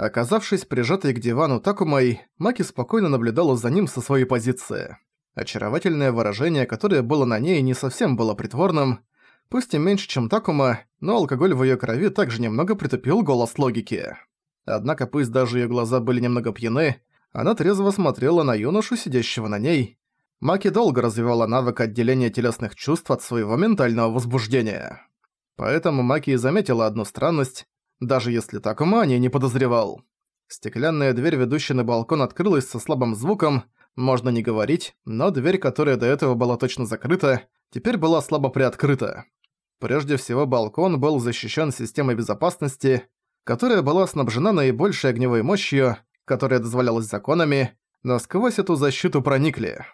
Оказавшись прижатой к дивану Такумой, Маки спокойно наблюдала за ним со своей позиции. Очаровательное выражение, которое было на ней, не совсем было притворным. Пусть и меньше, чем Такума, но алкоголь в её крови также немного притупил голос логики. Однако пусть даже её глаза были немного пьяны, она трезво смотрела на юношу, сидящего на ней. Маки долго развивала навык отделения телесных чувств от своего ментального возбуждения. Поэтому Маки и заметила одну странность, даже если Такума о ней не подозревал. Стеклянная дверь, ведущая на балкон, открылась со слабым звуком, можно не говорить, но дверь, которая до этого была точно закрыта, теперь была слабо приоткрыта. Прежде всего, балкон был защищен системой безопасности, которая была снабжена наибольшей огневой мощью, которая дозволялась законами, но сквозь эту защиту проникли.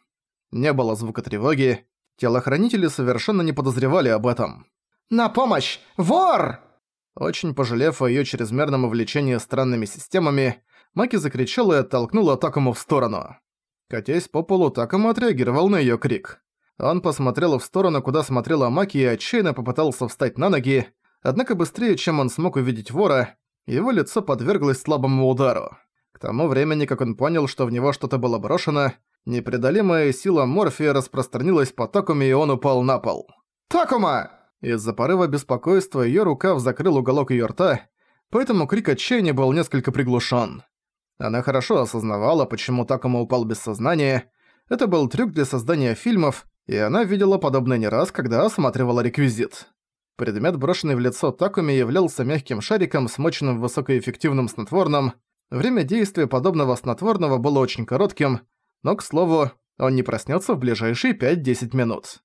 Не было звука тревоги, телохранители совершенно не подозревали об этом. «На помощь! Вор!» Очень пожалев о её чрезмерном увлечении странными системами, Маки закричала и оттолкнула Такому в сторону. Катясь по полу, Такому отреагировал на её крик. Он посмотрел в сторону, куда смотрела Маки и отчаянно попытался встать на ноги, однако быстрее, чем он смог увидеть вора, его лицо подверглось слабому удару. К тому времени, как он понял, что в него что-то было брошено, непреодолимая сила морфия распространилась по Такуме и он упал на пол. «Такума!» Из-за порыва беспокойства её рукав закрыл уголок её рта, поэтому крик отчаяния был несколько приглушён. Она хорошо осознавала, почему Такума упал без сознания. Это был трюк для создания фильмов, и она видела подобное не раз, когда осматривала реквизит. Предмет, брошенный в лицо Такуми, являлся мягким шариком, смоченным высокоэффективным снотворным. Время действия подобного снотворного было очень коротким, но, к слову, он не проснётся в ближайшие 5-10 минут.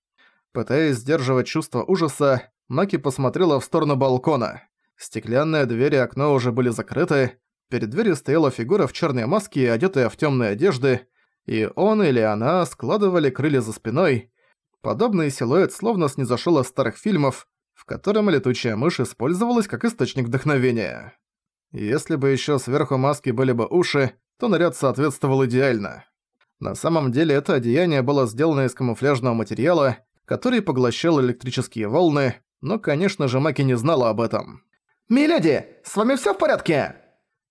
Пытаясь сдерживать чувство ужаса, Маки посмотрела в сторону балкона. Стеклянная дверь и окно уже были закрыты, перед дверью стояла фигура в черной маске, одетая в темные одежды, и он или она складывали крылья за спиной. Подобный силуэт словно снизошёл из старых фильмов, в котором летучая мышь использовалась как источник вдохновения. Если бы ещё сверху маски были бы уши, то наряд соответствовал идеально. На самом деле это одеяние было сделано из камуфляжного материала, который поглощал электрические волны, но, конечно же, Маки не знала об этом. «Миледи, с вами всё в порядке?»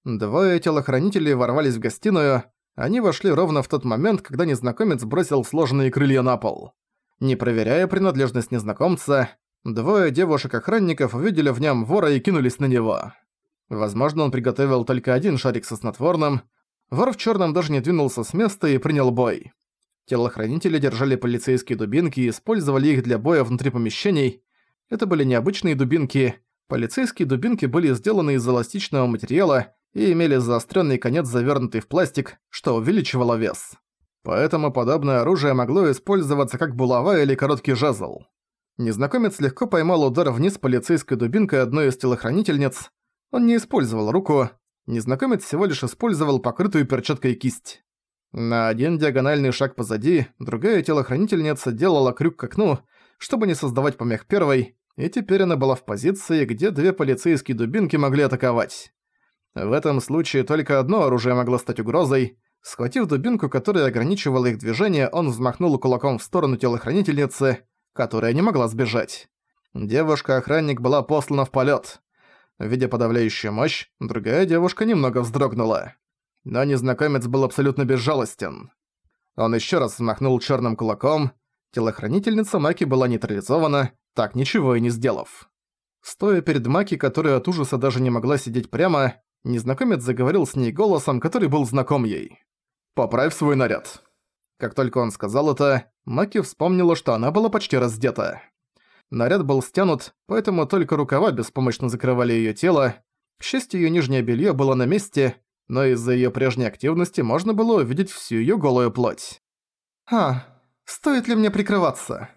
Двое телохранителей ворвались в гостиную. Они вошли ровно в тот момент, когда незнакомец бросил сложенные крылья на пол. Не проверяя принадлежность незнакомца, двое девушек-охранников увидели в нем вора и кинулись на него. Возможно, он приготовил только один шарик со снотворным. Вор в черном даже не двинулся с места и принял бой. Телохранители держали полицейские дубинки и использовали их для боя внутри помещений. Это были необычные дубинки. Полицейские дубинки были сделаны из эластичного материала и имели заостренный конец, завернутый в пластик, что увеличивало вес. Поэтому подобное оружие могло использоваться как булава или короткий жезл. Незнакомец легко поймал удар вниз полицейской дубинкой одной из телохранительниц. Он не использовал руку. Незнакомец всего лишь использовал покрытую перчаткой кисть. На один диагональный шаг позади, другая телохранительница делала крюк к окну, чтобы не создавать помех первой, и теперь она была в позиции, где две полицейские дубинки могли атаковать. В этом случае только одно оружие могло стать угрозой. Схватив дубинку, которая ограничивала их движение, он взмахнул кулаком в сторону телохранительницы, которая не могла сбежать. Девушка-охранник была послана в полет. Видя подавляющую мощь, другая девушка немного вздрогнула. Но незнакомец был абсолютно безжалостен. Он еще раз взмахнул черным кулаком, телохранительница Маки была нейтрализована, так ничего и не сделав. Стоя перед Маки, которая от ужаса даже не могла сидеть прямо, незнакомец заговорил с ней голосом, который был знаком ей. «Поправь свой наряд». Как только он сказал это, Маки вспомнила, что она была почти раздета. Наряд был стянут, поэтому только рукава беспомощно закрывали её тело. К счастью, её нижнее белье было на месте, но из-за её прежней активности можно было увидеть всю её голую плоть. «А, стоит ли мне прикрываться?»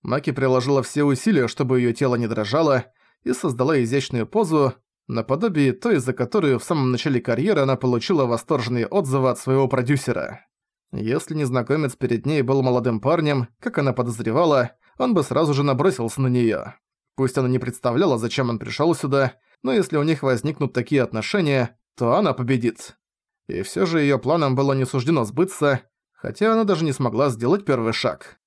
Маки приложила все усилия, чтобы её тело не дрожало, и создала изящную позу, наподобие той, за которую в самом начале карьеры она получила восторженные отзывы от своего продюсера. Если незнакомец перед ней был молодым парнем, как она подозревала, он бы сразу же набросился на неё. Пусть она не представляла, зачем он пришёл сюда, но если у них возникнут такие отношения, то она победит. И всё же её планам было не суждено сбыться, хотя она даже не смогла сделать первый шаг.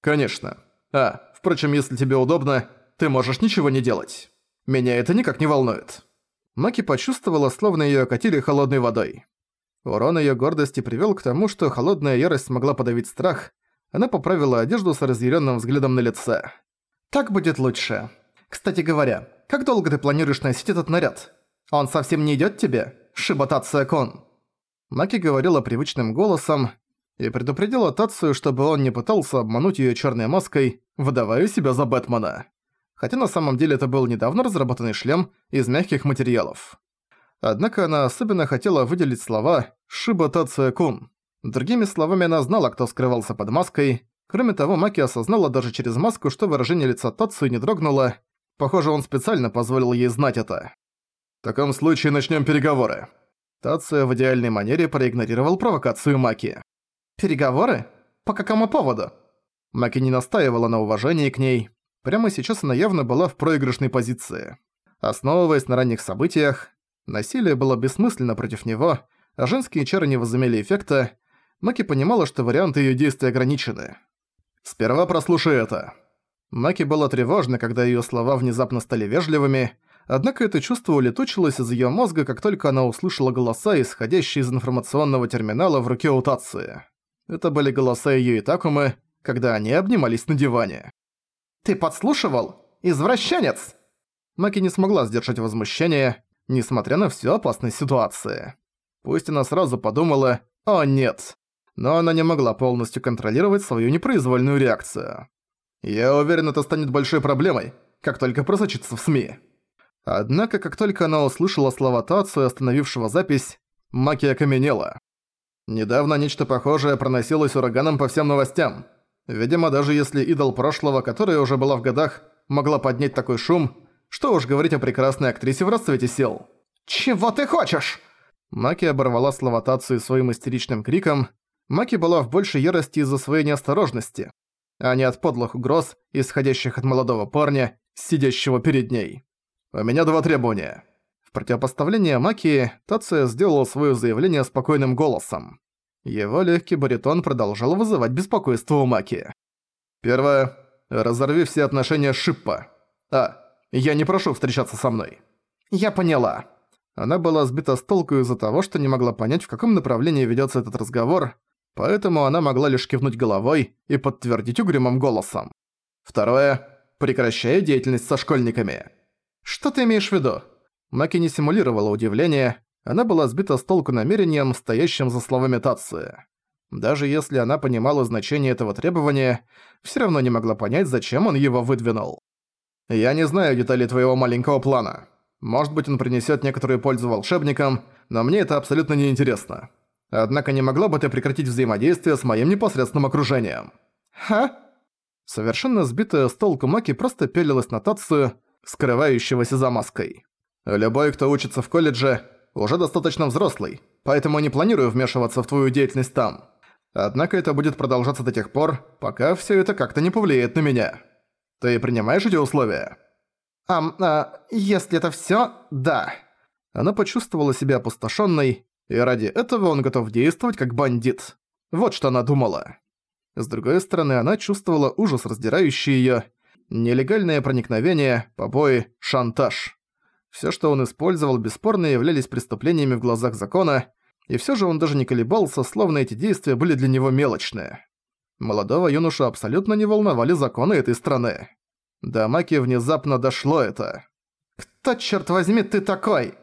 «Конечно. А, впрочем, если тебе удобно, ты можешь ничего не делать. Меня это никак не волнует». Маки почувствовала, словно её окатили холодной водой. Урон её гордости привёл к тому, что холодная ярость смогла подавить страх. Она поправила одежду с разъярённым взглядом на лице. «Так будет лучше. Кстати говоря, как долго ты планируешь носить этот наряд? Он совсем не идёт тебе, Шиботация-кон?» Маки говорила привычным голосом и предупредила Тацию, чтобы он не пытался обмануть её чёрной маской, выдавая себя за Бэтмена. Хотя на самом деле это был недавно разработанный шлем из мягких материалов. Однако она особенно хотела выделить слова «Шиба Тация-кун». Другими словами, она знала, кто скрывался под маской. Кроме того, Маки осознала даже через маску, что выражение лица Тацию не дрогнуло. Похоже, он специально позволил ей знать это. «В таком случае начнем переговоры». Тация в идеальной манере проигнорировал провокацию Маки. «Переговоры? По какому поводу?» Маки не настаивала на уважении к ней. Прямо сейчас она явно была в проигрышной позиции. Основываясь на ранних событиях, насилие было бессмысленно против него, а женские чары не возымели эффекта, Маки понимала, что варианты её действий ограничены. «Сперва прослушай это». Маки была тревожна, когда её слова внезапно стали вежливыми, однако это чувство улетучилось из её мозга, как только она услышала голоса, исходящие из информационного терминала в руке у. Это были голоса её и Такумы, когда они обнимались на диване. «Ты подслушивал? Извращенец!» Маки не смогла сдержать возмущение, несмотря на всю опасность ситуации. Пусть она сразу подумала «О, нет!», но она не могла полностью контролировать свою непроизвольную реакцию. «Я уверен, это станет большой проблемой, как только просочится в СМИ». Однако, как только она услышала слова Тацию, остановившего запись, Маки окаменела. Недавно нечто похожее проносилось ураганом по всем новостям. Видимо, даже если идол прошлого, которая уже была в годах, могла поднять такой шум, что уж говорить о прекрасной актрисе в расцвете сил. «Чего ты хочешь?» Маки оборвала слова Тацию своим истеричным криком. Маки была в большей ярости из-за своей неосторожности, а не от подлых угроз, исходящих от молодого парня, сидящего перед ней. «У меня два требования». В противопоставление Маки, Тация сделала свое заявление спокойным голосом. Его легкий баритон продолжал вызывать беспокойство у Маки. Первое. Разорви все отношения с Шиппа. А, я не прошу встречаться со мной. Я поняла. Она была сбита с толку из-за того, что не могла понять, в каком направлении ведется этот разговор, поэтому она могла лишь кивнуть головой и подтвердить угрюмым голосом. Второе. Прекращай деятельность со школьниками. Что ты имеешь в виду? Маки не симулировала удивление, она была сбита с толку намерением, стоящим за словами Тации. Даже если она понимала значение этого требования, все равно не могла понять, зачем он его выдвинул. «Я не знаю деталей твоего маленького плана. Может быть, он принесет некоторую пользу волшебникам, но мне это абсолютно неинтересно. Однако не могла бы ты прекратить взаимодействие с моим непосредственным окружением?» «Ха?» Совершенно сбитая с толку Маки просто пелилась на Тацию, скрывающегося за маской. «Любой, кто учится в колледже, уже достаточно взрослый, поэтому не планирую вмешиваться в твою деятельность там. Однако это будет продолжаться до тех пор, пока все это как-то не повлияет на меня. Ты принимаешь эти условия? Ам, а, если это все, да. Она почувствовала себя опустошенной, и ради этого он готов действовать как бандит. Вот что она думала. С другой стороны, она чувствовала ужас, раздирающий ее, нелегальное проникновение, побои, шантаж. Все, что он использовал, бесспорно являлись преступлениями в глазах закона, и все же он даже не колебался, словно эти действия были для него мелочные. Молодого юношу абсолютно не волновали законы этой страны. До Маки внезапно дошло это. «Кто, черт возьми, ты такой?»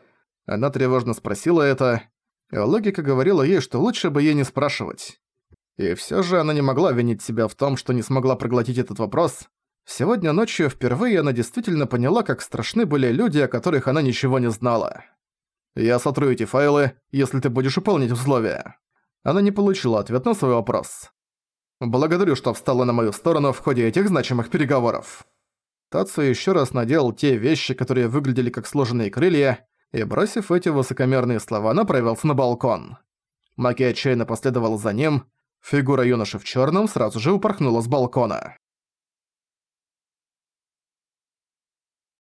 Она тревожно спросила это. Логика говорила ей, что лучше бы ей не спрашивать. И все же она не могла винить себя в том, что не смогла проглотить этот вопрос. Сегодня ночью впервые она действительно поняла, как страшны были люди, о которых она ничего не знала. «Я сотру эти файлы, если ты будешь выполнять условия». Она не получила ответ на свой вопрос. «Благодарю, что встала на мою сторону в ходе этих значимых переговоров». Тацу еще раз надел те вещи, которые выглядели как сложенные крылья, и, бросив эти высокомерные слова, направился на балкон. Маки отчаянно последовал за ним, фигура юноши в черном сразу же упорхнула с балкона.